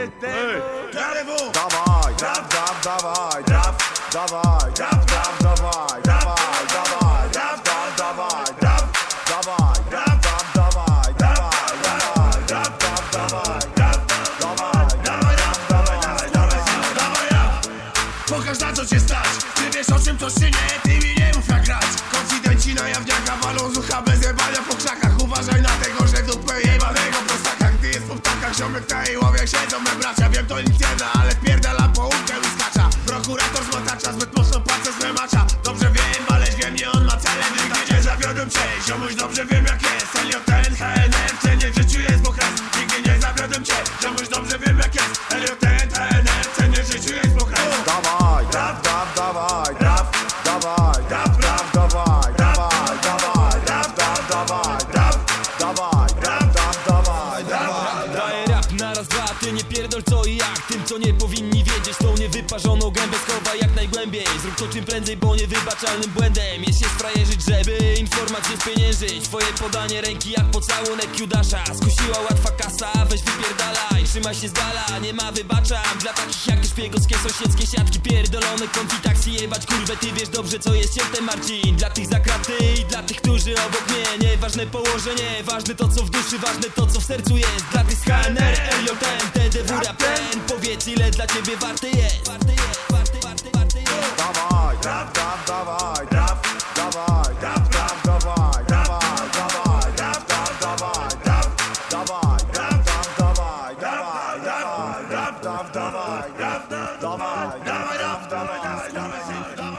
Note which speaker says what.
Speaker 1: Dawaj, dawaj, dawaj, dawaj, dawaj, dawaj, dawaj, dawaj,
Speaker 2: Pokaż na co cię stać Ty wiesz o czym to czy nie Ty po Ziomek na jej łowiach siedzą me bracia. Wiem to nic nie da, ale wpierdala połówkę i skacza. Prokurator zmatacza Zbyt mocno palce zmemacza Dobrze wiem, ale wiem, nie on ma cele. Nigdy nie zawiodłem cię Ziomuś dobrze wiem jak jest. Eliot-N,
Speaker 3: ty nie pierdol co i jak. Tym co nie powinni wiedzieć, tą niewyparzoną gębę schowaj jak najgłębiej. Zrób to czym prędzej, bo niewybaczalnym błędem Jest się sprajerzyć, żeby informacje spieniężyć. Twoje podanie ręki jak pocałunek Judasza. Skusiła łatwa kasa, weź wypierdalaj. Trzymaj się z dala, nie ma wybaczam Dla takich jak szpiegowskie sąsiedzkie siatki Pierdolone konfi taksi jebać kurwę. Ty wiesz dobrze co jest ciertem Marcin. Dla tych za kraty i dla tych, którzy obok mnie. Nieważne położenie, ważne to co w duszy Ważne to co w sercu jest. Dla tych z ciebie warty jest Warty jest, warty, warty, warty jest
Speaker 1: Dawaj, dab, dab, dawaj, dab, dawaj, dab, dab, dawaj, dawaj, dawaj, dab, dab, dawaj, dab, dawaj, dab, dab, dawaj, dawaj, dawaj, dab, dab, dawaj, dab, dawaj, dawaj, dab, dawaj, dawaj, dawaj.